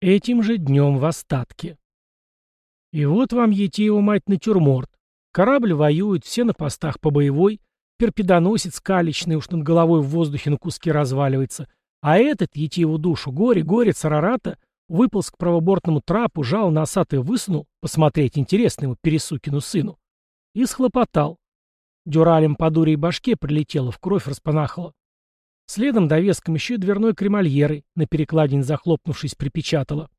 Этим же днем в остатке. И вот вам его мать натюрморт. Корабль воюет, все на постах по боевой, перпедоносец калечный уж над головой в воздухе на куски разваливается, а этот, его душу, горе, горе, царарата, выполз к правобортному трапу, жал носатый высунул, посмотреть интересно ему пересукину сыну, и схлопотал. Дюралем по дуре и башке прилетело, в кровь распанахало. Следом довеском еще и дверной кремольерой, на перекладине захлопнувшись, припечатала.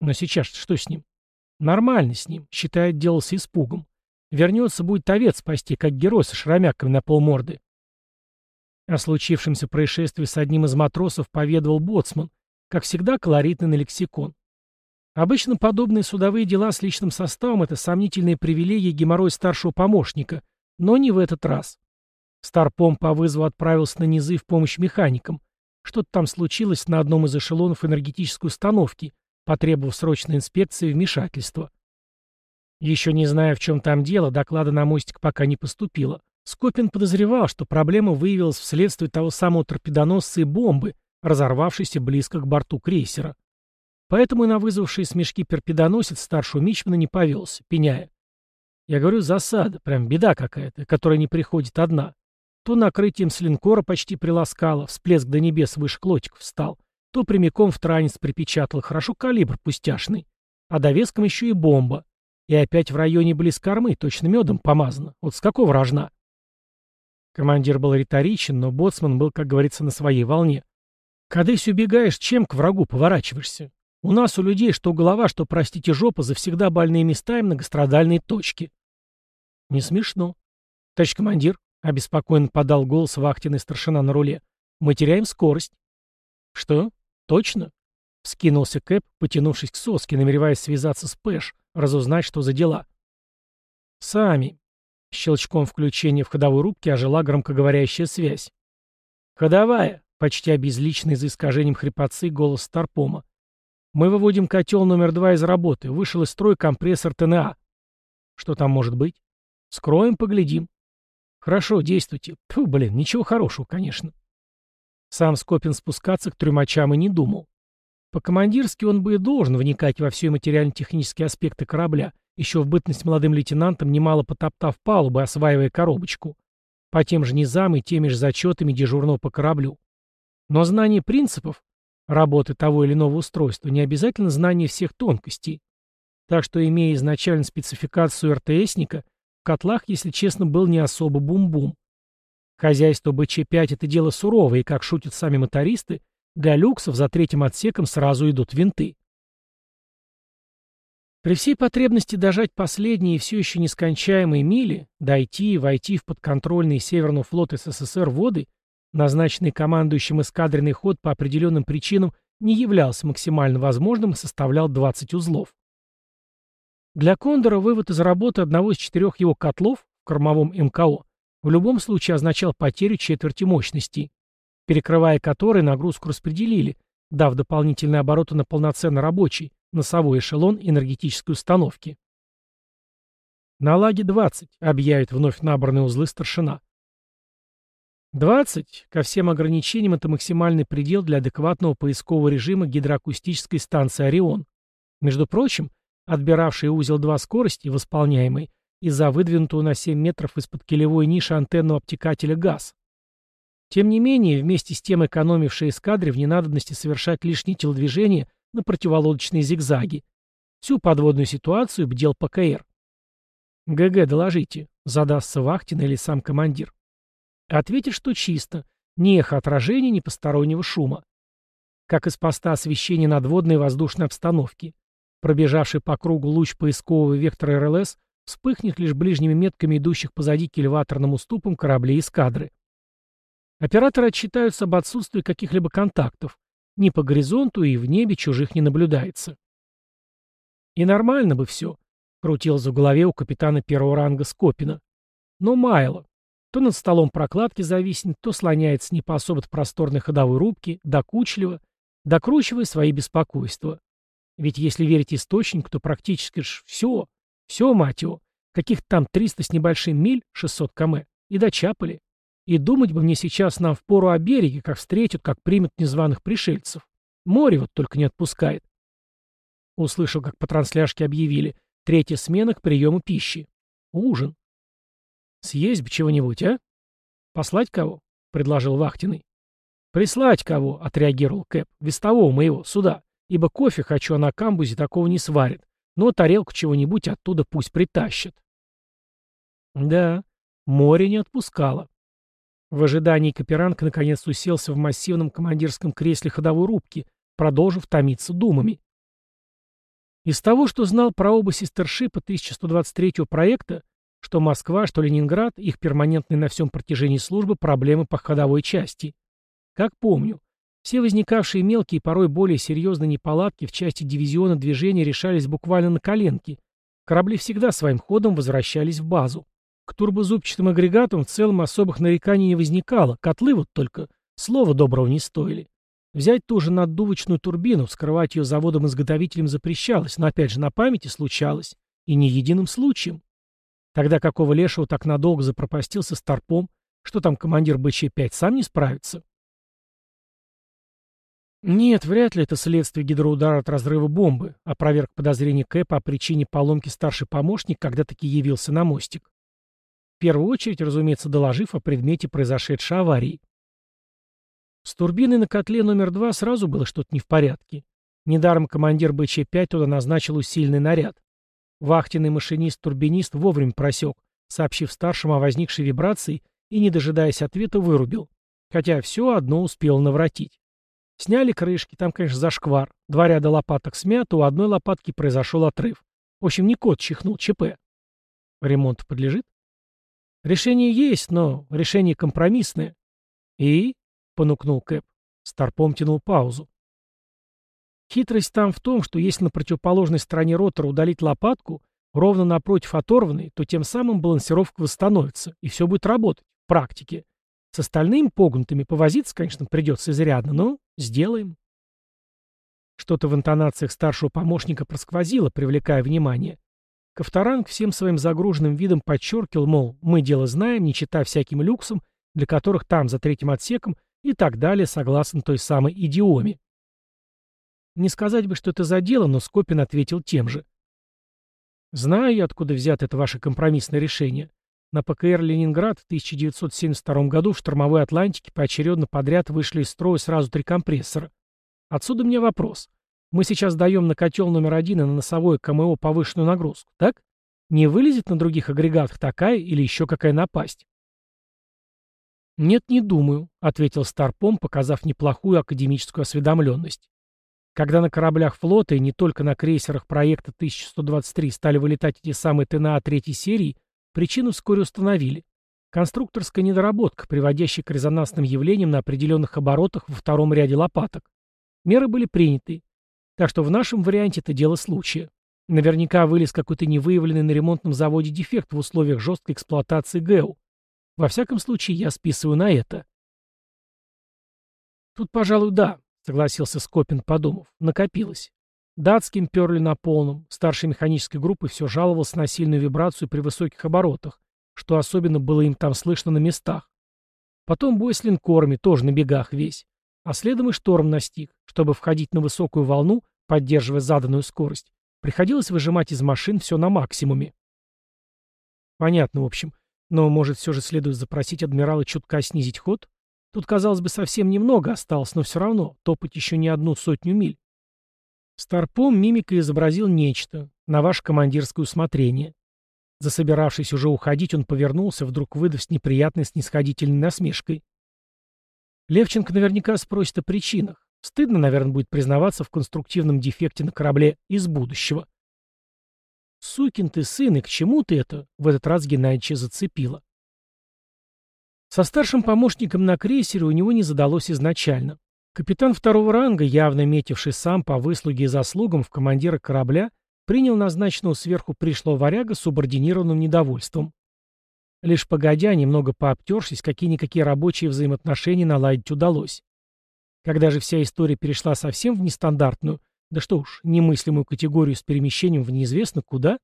Но сейчас что с ним? Нормально с ним, считает, делался испугом. Вернется, будет овец спасти, как герой со шрамяками на полморды. О случившемся происшествии с одним из матросов поведал боцман, как всегда колоритный на лексикон. Обычно подобные судовые дела с личным составом – это сомнительные привилегии геморрой старшего помощника, но не в этот раз. Старпом по вызову отправился на низы в помощь механикам. Что-то там случилось на одном из эшелонов энергетической установки, потребовав срочной инспекции и вмешательства. Еще не зная, в чем там дело, доклада на мостик пока не поступило. Скопин подозревал, что проблема выявилась вследствие того самого торпедоносца и бомбы, разорвавшейся близко к борту крейсера. Поэтому и на вызвавший смешки перпедоносец старшего Мичмана не повелся, пеняя. Я говорю, засада, прям беда какая-то, которая не приходит одна. То накрытием с линкора почти приласкало, всплеск до небес выше клотиков встал, то прямиком в транец припечатал, хорошо калибр пустяшный. А довеском еще и бомба. И опять в районе близ кормы, точно медом помазано. Вот с какого рожна? Командир был риторичен, но боцман был, как говорится, на своей волне. Кадысь убегаешь, чем к врагу поворачиваешься? У нас у людей что голова, что, простите, жопа, завсегда больные места и многострадальные точки. Не смешно. Товарищ командир, — обеспокоенно подал голос вахтенный старшина на руле. «Мы теряем скорость». «Что? Точно?» — вскинулся Кэп, потянувшись к соске, намереваясь связаться с Пэш, разузнать, что за дела. «Сами». Щелчком включения в ходовой рубке ожила громкоговорящая связь. «Ходовая», — почти обезличенный за искажением хрипотцы голос Старпома. «Мы выводим котел номер два из работы. Вышел из строя компрессор ТНА». «Что там может быть?» «Скроем, поглядим», Хорошо, действуйте. Фу, блин, ничего хорошего, конечно. Сам Скопин спускаться к трюмачам и не думал. По-командирски он бы и должен вникать во все материально-технические аспекты корабля, еще в бытность молодым лейтенантом, немало потоптав палубы, осваивая коробочку. По тем же низам и теми же зачетами дежурного по кораблю. Но знание принципов работы того или иного устройства не обязательно знание всех тонкостей. Так что, имея изначально спецификацию РТСника, в котлах, если честно, был не особо бум-бум. Хозяйство БЧ-5 — это дело суровое, и, как шутят сами мотористы, для люксов за третьим отсеком сразу идут винты. При всей потребности дожать последние и все еще нескончаемые мили, дойти и войти в подконтрольный Северного флота СССР воды, назначенный командующим эскадренный ход по определенным причинам не являлся максимально возможным и составлял 20 узлов. Для Кондора вывод из работы одного из четырех его котлов в кормовом МКО в любом случае означал потерю четверти мощности, перекрывая которые нагрузку распределили, дав дополнительные обороты на полноценно рабочий носовой эшелон энергетической установки. На лаге 20, объявит вновь набранные узлы старшина. 20, ко всем ограничениям, это максимальный предел для адекватного поискового режима гидроакустической станции «Орион». Между прочим, отбиравший узел 2 скорости, восполняемый, из-за выдвинутого на 7 метров из-под килевой ниши антенного обтекателя газ. Тем не менее, вместе с тем экономившей эскадре в ненадобности совершать лишние телодвижения на противолодочные зигзаги. Всю подводную ситуацию бдел ПКР. «ГГ, доложите», — задастся Вахтин или сам командир. Ответит, что чисто, ни эхо отражения, ни постороннего шума. Как из поста освещения надводной воздушной обстановки. Пробежавший по кругу луч поискового вектора РЛС вспыхнет лишь ближними метками идущих позади к элеваторным уступам кораблей эскадры. Операторы отчитаются об отсутствии каких-либо контактов. Ни по горизонту и в небе чужих не наблюдается. И нормально бы все, крутилось в голове у капитана первого ранга Скопина. Но майло. То над столом прокладки зависнет, то слоняется не по особо просторной ходовой рубке, докучливо, докручивая свои беспокойства. Ведь если верить источнику, то практически ж все, все, мать его, каких-то там 300 с небольшим миль, 600 км, и дочапали. И думать бы мне сейчас нам впору о береге, как встретят, как примут незваных пришельцев. Море вот только не отпускает. Услышал, как по трансляшке объявили. Третья смена к приему пищи. Ужин. Съесть бы чего-нибудь, а? Послать кого? Предложил Вахтиный. Прислать кого? Отреагировал Кэп. Вестового моего, сюда. Ибо кофе хочу, а на камбузе такого не сварит. Но тарелку чего-нибудь оттуда пусть притащат. Да, море не отпускало. В ожидании Каперанг наконец уселся в массивном командирском кресле ходовой рубки, продолжив томиться думами. Из того, что знал про оба сестершипа 1123 проекта, что Москва, что Ленинград, их перманентные на всем протяжении службы проблемы по ходовой части. Как помню, все возникавшие мелкие, порой более серьезные неполадки в части дивизиона движения решались буквально на коленке. Корабли всегда своим ходом возвращались в базу. К турбозубчатым агрегатам в целом особых нареканий не возникало, котлы вот только слова доброго не стоили. Взять ту же наддувочную турбину, вскрывать ее заводом-изготовителем запрещалось, но опять же на памяти случалось, и не единым случаем. Тогда какого лешего так надолго запропастился старпом, что там командир БЧ-5 сам не справится? Нет, вряд ли это следствие гидроудара от разрыва бомбы, опроверг подозрение Кэпа о причине поломки старший помощник, когда таки явился на мостик первую очередь, разумеется, доложив о предмете произошедшей аварии. С турбиной на котле номер два сразу было что-то не в порядке. Недаром командир БЧ-5 туда назначил усиленный наряд. Вахтенный машинист-турбинист вовремя просек, сообщив старшему о возникшей вибрации и, не дожидаясь ответа, вырубил. Хотя все одно успел навратить. Сняли крышки, там, конечно, зашквар. Два ряда лопаток смято, у одной лопатки произошел отрыв. В общем, не кот чихнул, ЧП. Ремонт подлежит? Решение есть, но решение компромиссное. И? — понукнул Кэп. Старпом тянул паузу. Хитрость там в том, что если на противоположной стороне ротора удалить лопатку, ровно напротив оторванной, то тем самым балансировка восстановится, и все будет работать, в практике. С остальными погнутыми повозиться, конечно, придется изрядно, но сделаем. Что-то в интонациях старшего помощника просквозило, привлекая внимание. Ковторанг всем своим загруженным видом подчеркивал, мол, мы дело знаем, не читая всяким люксам, для которых там, за третьим отсеком, и так далее, согласно той самой идиоме. Не сказать бы, что это за дело, но Скопин ответил тем же. Знаю я, откуда взято это ваше компромиссное решение. На ПКР «Ленинград» в 1972 году в штормовой Атлантике поочередно подряд вышли из строя сразу три компрессора. Отсюда мне вопрос. Мы сейчас даем на котел номер один и на носовое КМО повышенную нагрузку, так? Не вылезет на других агрегатах такая или еще какая напасть? «Нет, не думаю», — ответил Старпом, показав неплохую академическую осведомленность. Когда на кораблях флота и не только на крейсерах проекта 1123 стали вылетать эти самые ТНА третьей серии, причину вскоре установили. Конструкторская недоработка, приводящая к резонансным явлениям на определенных оборотах во втором ряде лопаток. Меры были приняты. Так что в нашем варианте это дело случая. Наверняка вылез какой-то невыявленный на ремонтном заводе дефект в условиях жесткой эксплуатации ГЭУ. Во всяком случае, я списываю на это. Тут, пожалуй, да, согласился Скопин, подумав. Накопилось. Датским перли на полном. Старшей механической группы все жаловался на сильную вибрацию при высоких оборотах, что особенно было им там слышно на местах. Потом бой с линкорами, тоже на бегах весь. А следом и шторм настиг. Чтобы входить на высокую волну, поддерживая заданную скорость, приходилось выжимать из машин все на максимуме. Понятно, в общем. Но, может, все же следует запросить адмирала чутка снизить ход? Тут, казалось бы, совсем немного осталось, но все равно, топать еще не одну сотню миль. Старпом мимика изобразил нечто, на ваше командирское усмотрение. Засобиравшись уже уходить, он повернулся, вдруг выдав с неприятной снисходительной насмешкой. Левченко наверняка спросит о причинах. Стыдно, наверное, будет признаваться в конструктивном дефекте на корабле из будущего. «Сукин ты сын, и к чему ты это?» — в этот раз Геннадьевича зацепило. Со старшим помощником на крейсере у него не задалось изначально. Капитан второго ранга, явно метивший сам по выслуге и заслугам в командира корабля, принял назначенного сверху пришлого варяга с субординированным недовольством. Лишь погодя, немного пообтершись, какие-никакие рабочие взаимоотношения наладить удалось. Когда же вся история перешла совсем в нестандартную, да что уж, немыслимую категорию с перемещением в неизвестно куда,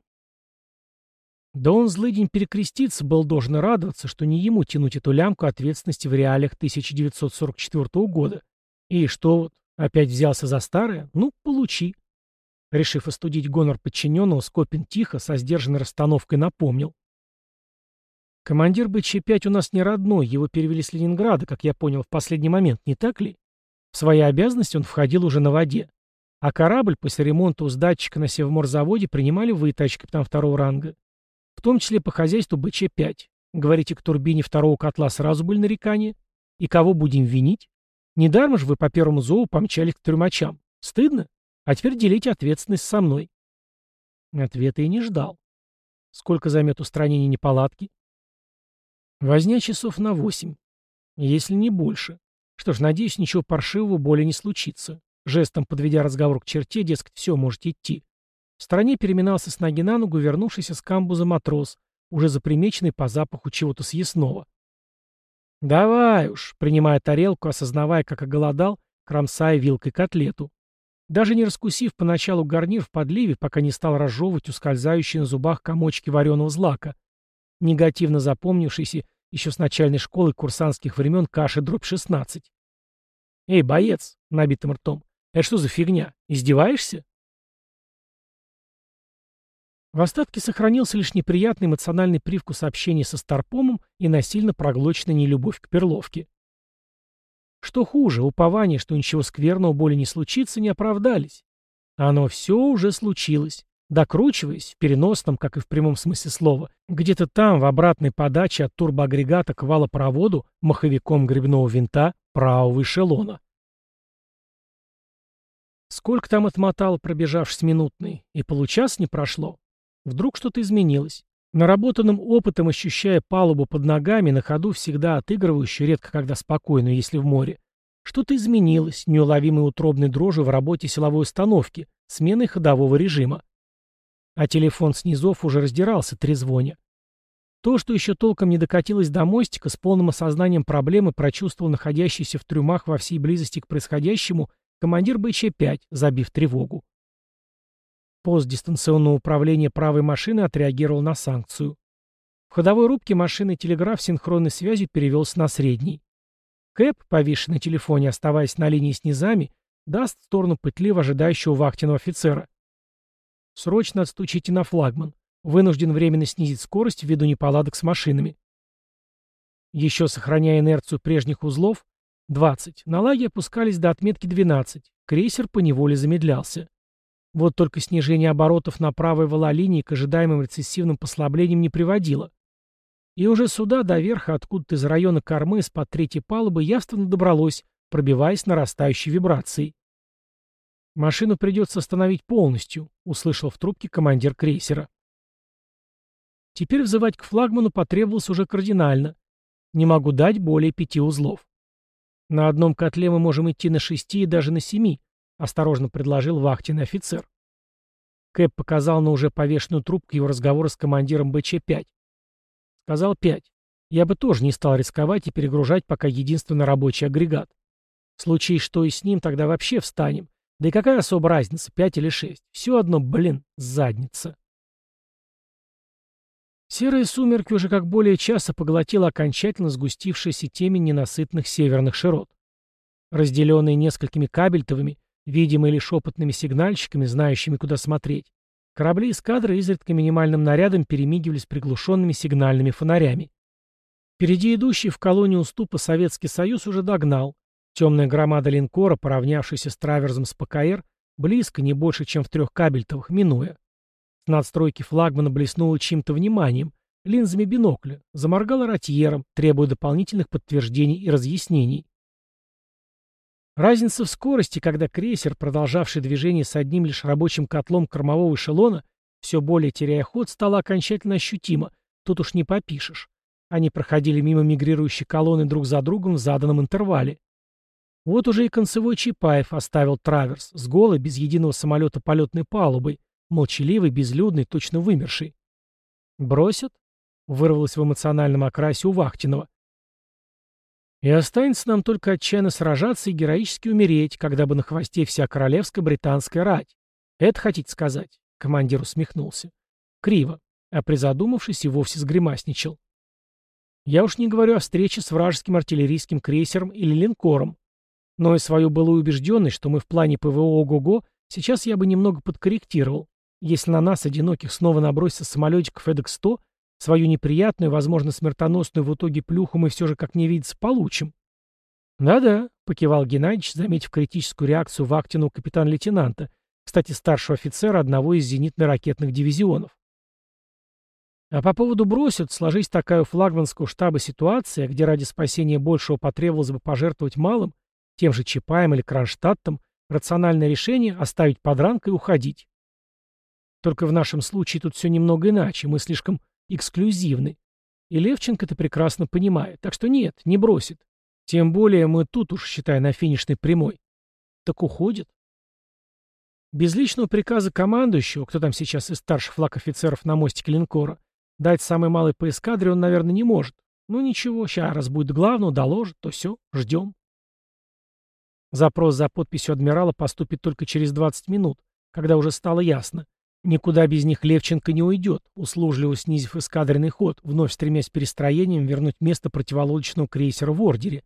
да он злый день перекреститься был должен радоваться, что не ему тянуть эту лямку ответственности в реалиях 1944 года. И что вот, опять взялся за старое? Ну, получи. Решив остудить гонор подчиненного, Скопин тихо, со сдержанной расстановкой напомнил. «Командир БЧ-5 у нас не родной, его перевели с Ленинграда, как я понял, в последний момент, не так ли? В свои обязанности он входил уже на воде. А корабль после ремонта у сдатчика на Севморзаводе принимали вы, товарищ капитан второго ранга. В том числе по хозяйству БЧ-5. Говорите, к турбине второго котла сразу были нарекания? И кого будем винить? Недаром же вы по первому зову помчались к трюмачам. Стыдно? А теперь делите ответственность со мной. Ответа и не ждал. Сколько займет устранение неполадки? Возня часов на восемь. Если не больше. Что ж, надеюсь, ничего паршивого более не случится. Жестом подведя разговор к черте, дескать, все, можете идти. В стороне переминался с ноги на ногу вернувшийся с камбуза матрос, уже запримеченный по запаху чего-то съестного. «Давай уж», принимая тарелку, осознавая, как оголодал, кромсая вилкой котлету. Даже не раскусив поначалу гарнир в подливе, пока не стал разжевывать ускользающие на зубах комочки вареного злака, негативно запомнившийся еще с начальной школы курсантских времен каши дробь 16. «Эй, боец!» — набитым ртом. «Это что за фигня? Издеваешься?» В остатке сохранился лишь неприятный эмоциональный привкус общения со Старпомом и насильно проглоченная нелюбовь к перловке. Что хуже, упование, что ничего скверного более не случится, не оправдались. Оно все уже случилось, докручиваясь, в переносном, как и в прямом смысле слова, где-то там, в обратной подаче от турбоагрегата к валопроводу, маховиком грибного винта правого эшелона. Сколько там отмотал, пробежавшись минутный, и получас не прошло. Вдруг что-то изменилось. Наработанным опытом, ощущая палубу под ногами, на ходу всегда отыгрывающую, редко когда спокойную, если в море, что-то изменилось, неуловимой утробной дрожи в работе силовой установки, сменой ходового режима. А телефон снизов уже раздирался трезвоня. То, что еще толком не докатилось до мостика, с полным осознанием проблемы прочувствовал находящийся в трюмах во всей близости к происходящему командир БЧ-5, забив тревогу. Пост дистанционного управления правой машины отреагировал на санкцию. В ходовой рубке машины телеграф синхронной связью перевелся на средний. Кэп, повисший на телефоне, оставаясь на линии с низами, даст в сторону пытливо ожидающего вахтенного офицера. «Срочно отстучите на флагман. Вынужден временно снизить скорость ввиду неполадок с машинами». Еще сохраняя инерцию прежних узлов, 20, на лаге опускались до отметки 12, крейсер поневоле замедлялся. Вот только снижение оборотов на правой валолинии к ожидаемым рецессивным послаблениям не приводило. И уже сюда, до верха, откуда-то из района кормы, с-под третьей палубы, явственно добралось, пробиваясь нарастающей вибрацией. «Машину придется остановить полностью», — услышал в трубке командир крейсера. Теперь взывать к флагману потребовалось уже кардинально. Не могу дать более пяти узлов. На одном котле мы можем идти на шести и даже на семи, — осторожно предложил вахтенный офицер. Кэп показал на уже повешенную трубку его разговора с командиром БЧ-5. Сказал пять. Я бы тоже не стал рисковать и перегружать пока единственный рабочий агрегат. В случае что и с ним, тогда вообще встанем. Да и какая особая разница, пять или шесть? Все одно, блин, задница. Серые сумерки уже как более часа поглотила окончательно сгустившаяся темень ненасытных северных широт. Разделенные несколькими кабельтовыми, Видимо, лишь опытными сигнальщиками, знающими, куда смотреть, корабли эскадры изредка минимальным нарядом перемигивались приглушенными сигнальными фонарями. Впереди идущий в колонию уступа Советский Союз уже догнал. Темная громада линкора, поравнявшаяся с траверзом с ПКР, близко, не больше, чем в трех кабельтовых, минуя. С надстройки флагмана блеснула чьим-то вниманием, линзами бинокля, заморгала ротьером, требуя дополнительных подтверждений и разъяснений. Разница в скорости, когда крейсер, продолжавший движение с одним лишь рабочим котлом кормового эшелона, все более теряя ход, стала окончательно ощутима. Тут уж не попишешь. Они проходили мимо мигрирующей колонны друг за другом в заданном интервале. Вот уже и концевой Чапаев оставил траверс, с голой, без единого самолета полетной палубой, молчаливый, безлюдный, точно вымерший. «Бросят?» — вырвалось в эмоциональном окрасе у Вахтинова. И останется нам только отчаянно сражаться и героически умереть, когда бы на хвосте вся королевская британская рать. Это хотите сказать? Командир усмехнулся. Криво, а призадумавшись и вовсе сгримасничал. Я уж не говорю о встрече с вражеским артиллерийским крейсером или линкором, но и свою былую убежденность, что мы в плане ПВО ого-го, Сейчас я бы немного подкорректировал. Если на нас, одиноких, снова набросится самолетик FedEx-100, свою неприятную, возможно, смертоносную в итоге плюху мы все же, как не видится, получим. «Да-да», — покивал Геннадьевич, заметив критическую реакцию Вахтина у капитан-лейтенанта, кстати, старшего офицера одного из зенитно-ракетных дивизионов. А по поводу бросят, сложись такая у флагманского штаба ситуация, где ради спасения большего потребовалось бы пожертвовать малым, тем же Чапаем или Кронштадтом, рациональное решение — оставить подранка и уходить. Только в нашем случае тут все немного иначе, мы слишком эксклюзивны. И Левченко это прекрасно понимает, так что нет, не бросит. Тем более мы тут уж, считай, на финишной прямой. Так уходит. Без личного приказа командующего, кто там сейчас из старших флаг-офицеров на мостике линкора, Дать самый малый по эскадре он, наверное, не может. Ну ничего, сейчас раз будет главного, доложит, то все, ждем. Запрос за подписью адмирала поступит только через 20 минут, когда уже стало ясно. Никуда без них Левченко не уйдет, услужливо снизив эскадренный ход, вновь стремясь перестроением вернуть место противолодочного крейсера в ордере.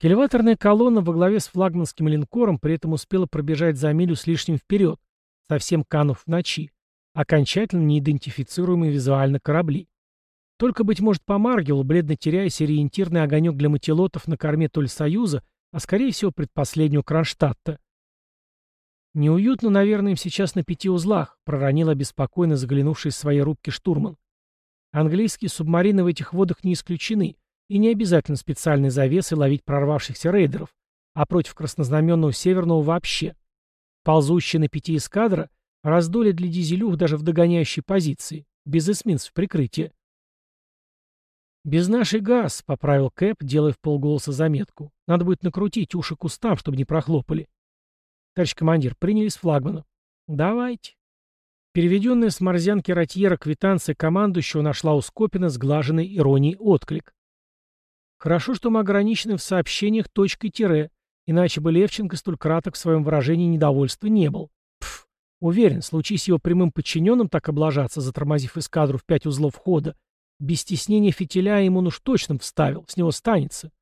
Келеваторная колонна во главе с флагманским линкором при этом успела пробежать за милю с лишним вперед, совсем канув в ночи, окончательно неидентифицируемые визуально корабли. Только, быть может, помаргивал, бледно теряясь ориентирный огонек для мотилотов на корме то ли Союза, а скорее всего предпоследнего Кронштадта. «Неуютно, наверное, им сейчас на пяти узлах», — проронил обеспокоенно заглянувший из своей рубки штурман. «Английские субмарины в этих водах не исключены, и не обязательно специальной завесой ловить прорвавшихся рейдеров, а против краснознаменного Северного вообще. Ползущие на пяти эскадра Раздолье для дизелюх даже в догоняющей позиции, без эсминцев прикрытия. «Без нашей газ», — поправил Кэп, делая в полголоса заметку. «Надо будет накрутить уши кустам, чтобы не прохлопали». «Товарищ командир, приняли с флагмана». «Давайте». Переведенная с морзянки Ротьера квитанция командующего нашла у Скопина сглаженный иронией отклик. Хорошо, что мы ограничены в сообщениях точкой тире, иначе бы Левченко столь краток в своем выражении недовольства не был. Уверен, случись его прямым подчиненным так облажаться, затормозив эскадру в пять узлов хода, без стеснения фитиля ему уж точно вставил, с него станется.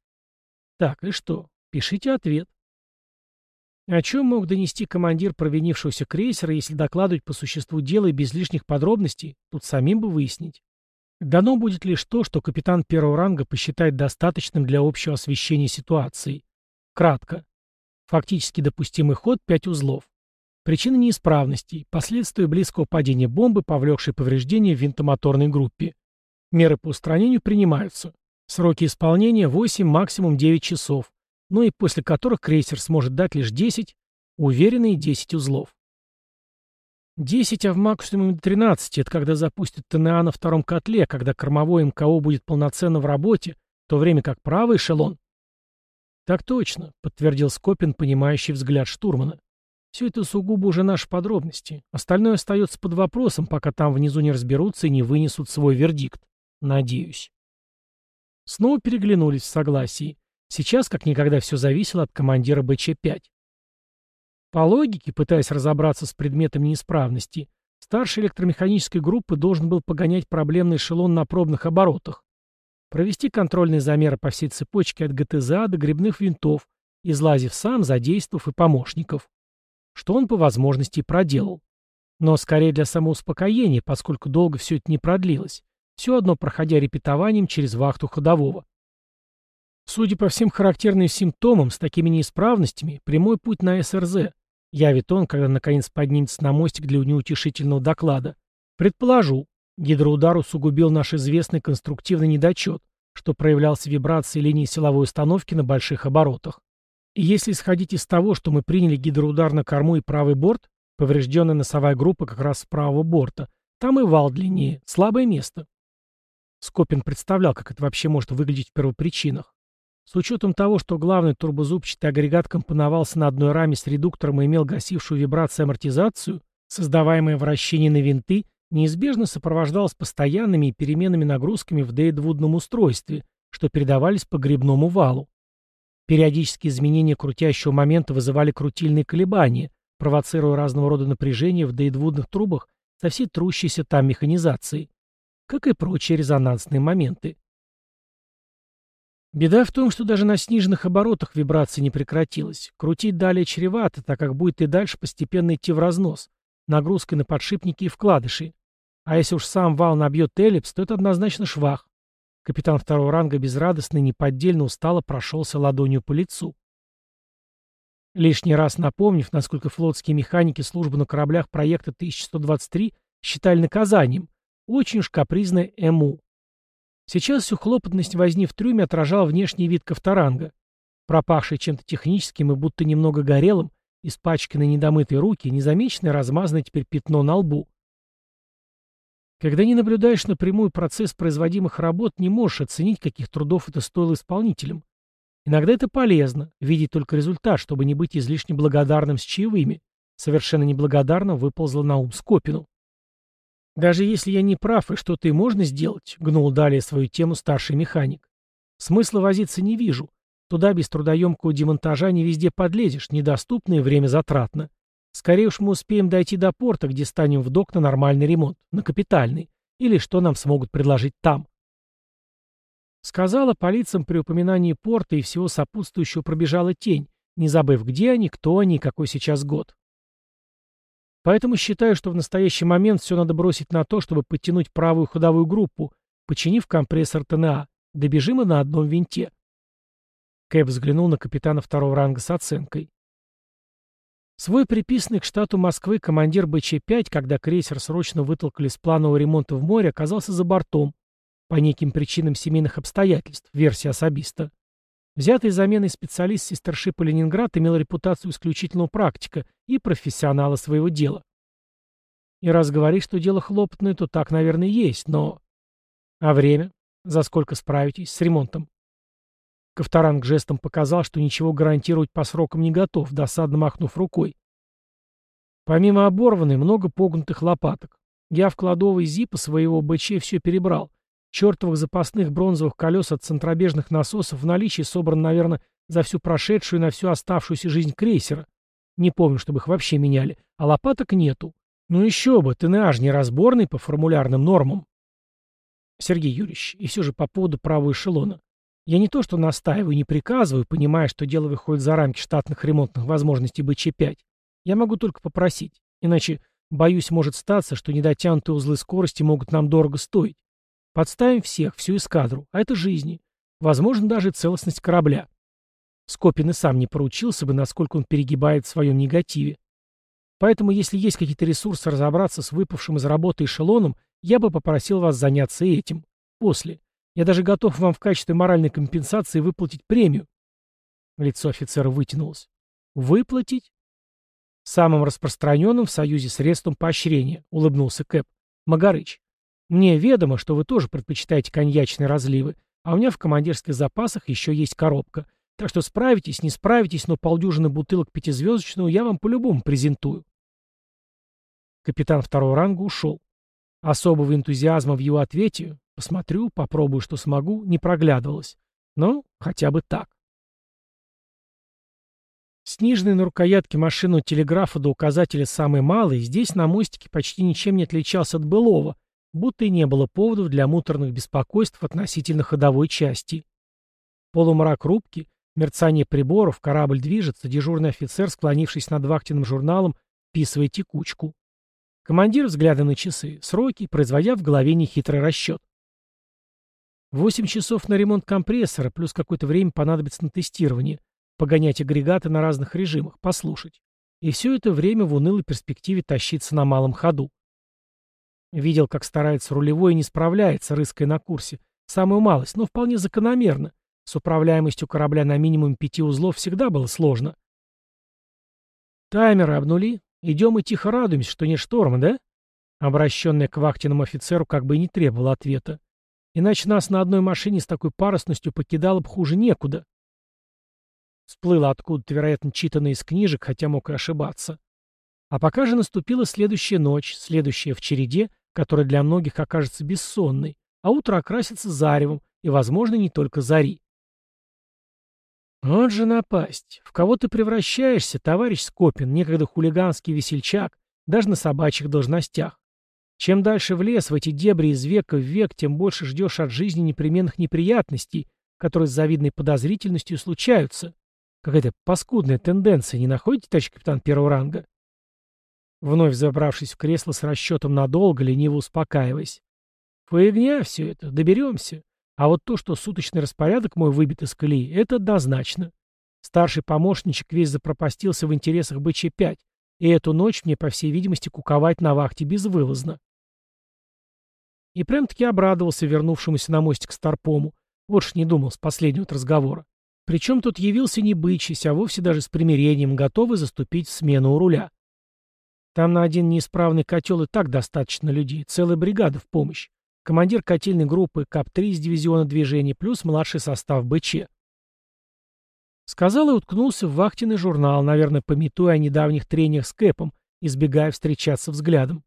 Так, и что? Пишите ответ. О чем мог донести командир провинившегося крейсера, если докладывать по существу дела и без лишних подробностей, тут самим бы выяснить. Дано будет лишь то, что капитан первого ранга посчитает достаточным для общего освещения ситуации. Кратко. Фактически допустимый ход — пять узлов. Причина неисправностей, последствия близкого падения бомбы, повлекшей повреждения в винтомоторной группе. Меры по устранению принимаются. Сроки исполнения 8, максимум 9 часов, ну и после которых крейсер сможет дать лишь 10, уверенные 10 узлов. 10, а в максимуме 13 – это когда запустят ТНА на втором котле, когда кормовой МКО будет полноценно в работе, в то время как правый эшелон. «Так точно», — подтвердил Скопин, понимающий взгляд штурмана. Все это сугубо уже наши подробности. Остальное остается под вопросом, пока там внизу не разберутся и не вынесут свой вердикт. Надеюсь. Снова переглянулись в согласии. Сейчас, как никогда, все зависело от командира БЧ-5. По логике, пытаясь разобраться с предметом неисправности, старший электромеханической группы должен был погонять проблемный эшелон на пробных оборотах, провести контрольные замеры по всей цепочке от ГТЗА до грибных винтов, излазив сам, задействовав и помощников что он по возможности проделал. Но скорее для самоуспокоения, поскольку долго все это не продлилось, все одно проходя репетованием через вахту ходового. Судя по всем характерным симптомам, с такими неисправностями, прямой путь на СРЗ, явит он, когда наконец поднимется на мостик для неутешительного доклада. Предположу, гидроудар усугубил наш известный конструктивный недочет, что проявлялся вибрацией линии силовой установки на больших оборотах. И если исходить из того, что мы приняли гидроудар на корму и правый борт, поврежденная носовая группа как раз с правого борта, там и вал длиннее, слабое место. Скопин представлял, как это вообще может выглядеть в первопричинах. С учетом того, что главный турбозубчатый агрегат компоновался на одной раме с редуктором и имел гасившую вибрацию амортизацию, создаваемое вращение на винты неизбежно сопровождалось постоянными и переменными нагрузками в дейдвудном устройстве, что передавались по грибному валу. Периодические изменения крутящего момента вызывали крутильные колебания, провоцируя разного рода напряжения в дейдвудных трубах со всей трущейся там механизацией, как и прочие резонансные моменты. Беда в том, что даже на сниженных оборотах вибрация не прекратилась. Крутить далее чревато, так как будет и дальше постепенно идти в разнос, нагрузкой на подшипники и вкладыши. А если уж сам вал набьет эллипс, то это однозначно швах. Капитан второго ранга безрадостно и неподдельно устало прошелся ладонью по лицу. Лишний раз напомнив, насколько флотские механики службы на кораблях проекта 1123 считали наказанием, очень уж капризное ЭМУ. Сейчас всю хлопотность возни в трюме отражал внешний вид Ковторанга. Пропахший чем-то техническим и будто немного горелым, испачканные недомытые руки, незамеченное размазанное теперь пятно на лбу. Когда не наблюдаешь напрямую процесс производимых работ, не можешь оценить, каких трудов это стоило исполнителям. Иногда это полезно, видеть только результат, чтобы не быть излишне благодарным с чаевыми. Совершенно неблагодарно выползла на ум Скопину. «Даже если я не прав, и что-то и можно сделать», — гнул далее свою тему старший механик. «Смысла возиться не вижу. Туда без трудоемкого демонтажа не везде подлезешь, недоступно и время затратно. Скорее уж мы успеем дойти до порта, где станем в док на нормальный ремонт, на капитальный. Или что нам смогут предложить там». Сказала, по лицам при упоминании порта и всего сопутствующего пробежала тень, не забыв, где они, кто они и какой сейчас год. Поэтому считаю, что в настоящий момент все надо бросить на то, чтобы подтянуть правую ходовую группу, починив компрессор ТНА. Добежим и на одном винте. Кэп взглянул на капитана второго ранга с оценкой. Свой приписанный к штату Москвы командир БЧ-5, когда крейсер срочно вытолкали с планового ремонта в море, оказался за бортом, по неким причинам семейных обстоятельств, версия особиста. Взятый заменой специалист сестершипа Ленинград имел репутацию исключительного практика и профессионала своего дела. И раз говоришь, что дело хлопотное, то так, наверное, есть, но... А время? За сколько справитесь с ремонтом? Ковторанг жестом показал, что ничего гарантировать по срокам не готов, досадно махнув рукой. Помимо оборванной, много погнутых лопаток. Я в кладовой ЗИПа своего БЧ все перебрал. Чертовых запасных бронзовых колес от центробежных насосов в наличии собран, наверное, за всю прошедшую и на всю оставшуюся жизнь крейсера. Не помню, чтобы их вообще меняли. А лопаток нету. Ну еще бы, ТНАЖ неразборный по формулярным нормам. Сергей Юрьевич, и все же по поводу правого эшелона. Я не то что настаиваю, не приказываю, понимая, что дело выходит за рамки штатных ремонтных возможностей БЧ-5. Я могу только попросить. Иначе, боюсь, может статься, что недотянутые узлы скорости могут нам дорого стоить. Подставим всех, всю эскадру, а это жизни. Возможно, даже целостность корабля. Скопин и сам не поручился бы, насколько он перегибает в своем негативе. Поэтому, если есть какие-то ресурсы разобраться с выпавшим из работы эшелоном, я бы попросил вас заняться этим. После. Я даже готов вам в качестве моральной компенсации выплатить премию. Лицо офицера вытянулось. Выплатить? Самым распространенным в Союзе средством поощрения, улыбнулся Кэп. Магарыч, мне ведомо, что вы тоже предпочитаете коньячные разливы, а у меня в командирских запасах еще есть коробка. Так что справитесь, не справитесь, но полдюжины бутылок пятизвездочного я вам по-любому презентую. Капитан второго ранга ушел. Особого энтузиазма в его ответе, посмотрю, попробую, что смогу, не проглядывалось. Но хотя бы так. Сниженный на рукоятке машину телеграфа до указателя самый малый, здесь на мостике почти ничем не отличался от былого, будто и не было поводов для муторных беспокойств относительно ходовой части. Полумрак рубки, мерцание приборов, корабль движется, дежурный офицер, склонившись над вахтенным журналом, вписывая текучку. Командир взглядом на часы, сроки, производя в голове нехитрый расчет. Восемь часов на ремонт компрессора, плюс какое-то время понадобится на тестирование, погонять агрегаты на разных режимах, послушать. И все это время в унылой перспективе тащиться на малом ходу. Видел, как старается рулевой и не справляется, рыская на курсе. Самую малость, но вполне закономерно. С управляемостью корабля на минимум пяти узлов всегда было сложно. Таймеры обнули. Идем и тихо радуемся, что не шторма, да? Обращенная к вахтенному офицеру как бы и не требовала ответа. Иначе нас на одной машине с такой парусностью покидало бы хуже некуда. Всплыло откуда-то, вероятно, читанное из книжек, хотя мог и ошибаться. А пока же наступила следующая ночь, следующая в череде, которая для многих окажется бессонной, а утро окрасится заревом, и, возможно, не только зари. Вот же напасть. В кого ты превращаешься, товарищ Скопин, некогда хулиганский весельчак, даже на собачьих должностях. Чем дальше в лес, в эти дебри из века в век, тем больше ждешь от жизни непременных неприятностей, которые с завидной подозрительностью случаются. Какая-то паскудная тенденция, не находите, товарищ капитан первого ранга? Вновь забравшись в кресло с расчетом надолго, лениво успокаиваясь. Фигня все это, доберемся. А вот то, что суточный распорядок мой выбит из колеи, это однозначно. Старший помощничек весь запропастился в интересах БЧ-5, и эту ночь мне, по всей видимости, куковать на вахте безвылазно. И прям-таки обрадовался вернувшемуся на мостик Старпому. Вот ж не думал с последнего разговора. Причем тут явился не бычись, а вовсе даже с примирением, готовый заступить в смену у руля. Там на один неисправный котел и так достаточно людей, целая бригада в помощь. Командир котельной группы КАП-3 из дивизиона движений плюс младший состав БЧ. Сказал и уткнулся в вахтенный журнал, наверное, пометуя о недавних трениях с Кэпом, избегая встречаться взглядом.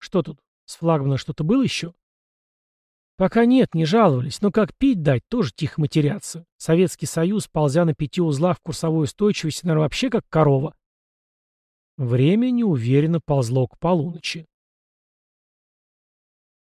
Что тут, с флагмана что-то было еще? Пока нет, не жаловались, но как пить дать, тоже тихо матеряться. Советский Союз, ползя на пяти узлах в курсовой устойчивости, наверное, вообще как корова. Время неуверенно ползло к полуночи.